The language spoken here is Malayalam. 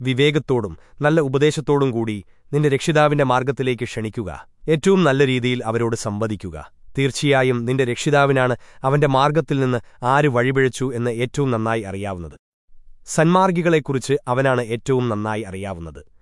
വിവേകത്തോടും നല്ല ഉപദേശത്തോടും കൂടി നിന്റെ രക്ഷിതാവിന്റെ മാർഗത്തിലേക്ക് ക്ഷണിക്കുക. ഏറ്റവും നല്ല രീതിയിൽ അവരോട് സംവദിക്കുക. തീർച്ചയായും നിന്റെ രക്ഷിതാവിനാണ് അവന്റെ മാർഗത്തിൽ നിന്ന് ആര് വഴിപിഴച്ചു എന്ന് ഏറ്റവും നന്നായി അറിയാവുന്നത്. സന്മാർഗികളെക്കുറിച്ച് അവനാണ് ഏറ്റവും നന്നായി അറിയാവുന്നത്.